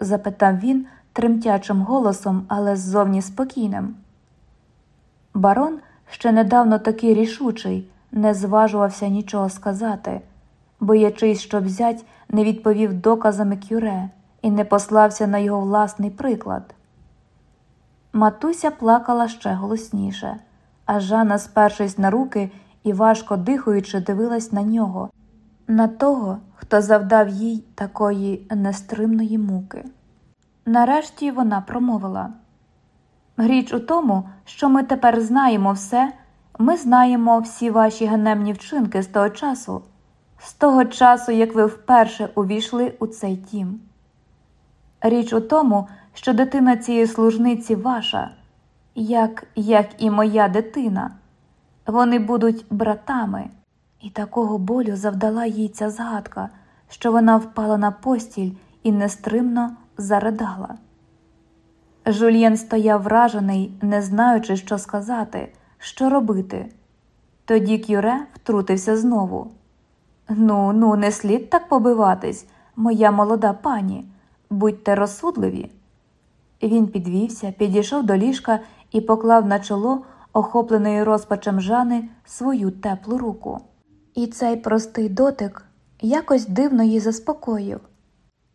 Запитав він тремтячим голосом, але ззовні спокійним. Барон, ще недавно такий рішучий, не зважувався нічого сказати боячись, щоб зять не відповів доказами кюре і не послався на його власний приклад. Матуся плакала ще голосніше, а Жанна, спершись на руки і важко дихаючи, дивилась на нього, на того, хто завдав їй такої нестримної муки. Нарешті вона промовила Річ у тому, що ми тепер знаємо все, ми знаємо всі ваші ганебні вчинки з того часу з того часу, як ви вперше увійшли у цей дім. Річ у тому, що дитина цієї служниці ваша, як, як і моя дитина, вони будуть братами, і такого болю завдала їй ця згадка, що вона впала на постіль і нестримно заридала. Жульєн стояв вражений, не знаючи, що сказати, що робити. Тоді Кюре втрутився знову. Ну, ну, не слід так побиватись, моя молода пані, будьте розсудливі. Він підвівся, підійшов до ліжка і поклав на чоло, охопленої розпачем Жани, свою теплу руку. І цей простий дотик якось дивно її заспокоїв.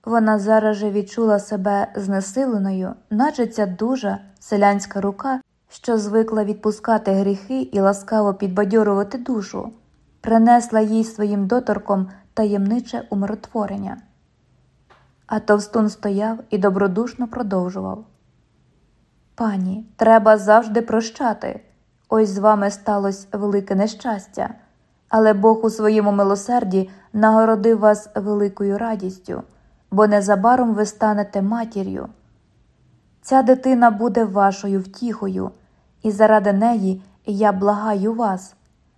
Вона зараз же відчула себе знесиленою, наче ця дужа селянська рука, що звикла відпускати гріхи і ласкаво підбадьорувати душу принесла їй своїм доторком таємниче умиротворення. А товстун стояв і добродушно продовжував Пані, треба завжди прощати. Ось з вами сталося велике нещастя, але Бог у своєму милосерді нагородив вас великою радістю, бо незабаром ви станете матір'ю. Ця дитина буде вашою втіхою, і заради неї я благаю вас,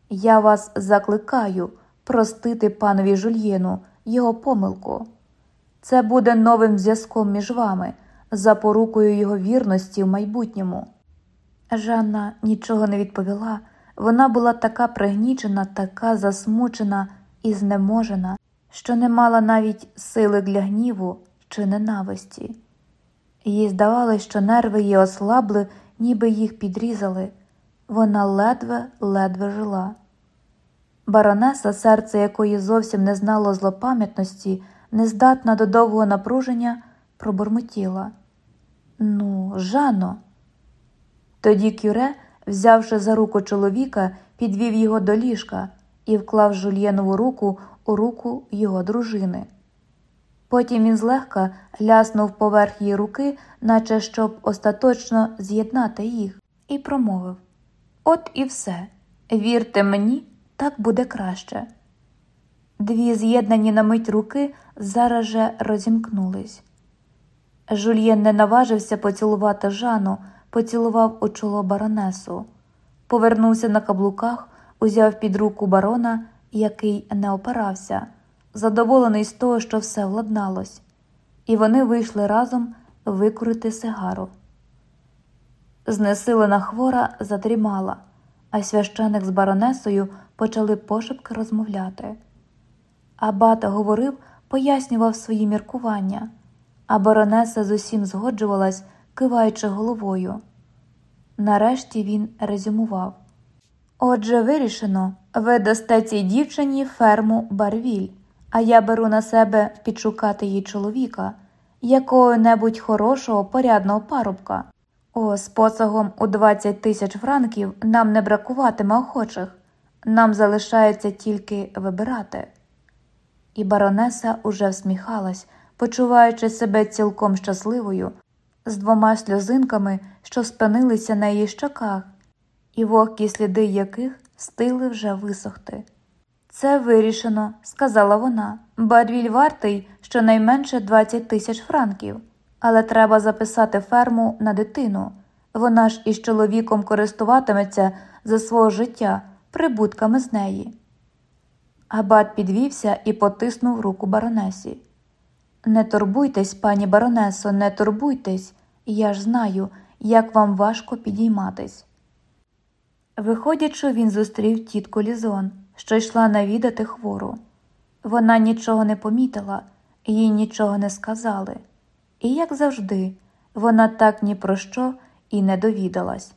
я вас закликаю простити панові жульєну його помилку. Це буде новим зв'язком між вами, запорукою його вірності в майбутньому. Жанна нічого не відповіла. Вона була така пригнічена, така засмучена і знеможена, що не мала навіть сили для гніву чи ненависті. Їй здавалось, що нерви її ослабли, ніби їх підрізали. Вона ледве-ледве жила. Баронеса, серце якої зовсім не знало злопам'ятності, нездатна до довгого напруження, пробурмотіла. Ну, Жано. Тоді Кюре, взявши за руку чоловіка, підвів його до ліжка і вклав жульєнову руку у руку його дружини. Потім він злегка ляснув поверх її руки, наче щоб остаточно з'єднати їх, і промовив От і все. Вірте мені, так буде краще. Дві з'єднані на мить руки зараз же розімкнулись. Жульєн не наважився поцілувати Жану, поцілував у чоло баронесу, повернувся на каблуках, узяв під руку барона, який не опирався, задоволений з того, що все владналось, і вони вийшли разом викурити сигару. Знесилена хвора задрімала, а священик з баронесою почали пошепки розмовляти. Абат говорив, пояснював свої міркування, а баронеса з усім згоджувалась, киваючи головою. Нарешті він резюмував Отже, вирішено, ви дасте цій дівчині ферму Барвіль, а я беру на себе підшукати їй чоловіка, якого-небудь хорошого, порядного парубка. О, з посагом у 20 тисяч франків нам не бракуватиме охочих, нам залишається тільки вибирати. І баронеса уже всміхалась, почуваючи себе цілком щасливою, з двома сльозинками, що спинилися на її щоках, і вогкі сліди яких стили вже висохти. Це вирішено, сказала вона. Барвіль вартий щонайменше 20 тисяч франків, але треба записати ферму на дитину. Вона ж із чоловіком користуватиметься за свого життя прибутками з неї. Абат підвівся і потиснув руку баронесі. Не турбуйтесь, пані баронесо, не турбуйтесь, я ж знаю, як вам важко підійматись. Виходячи, він зустрів тітку Лізон, що йшла навідати хвору. Вона нічого не помітила, їй нічого не сказали, і, як завжди, вона так ні про що і не довідалась.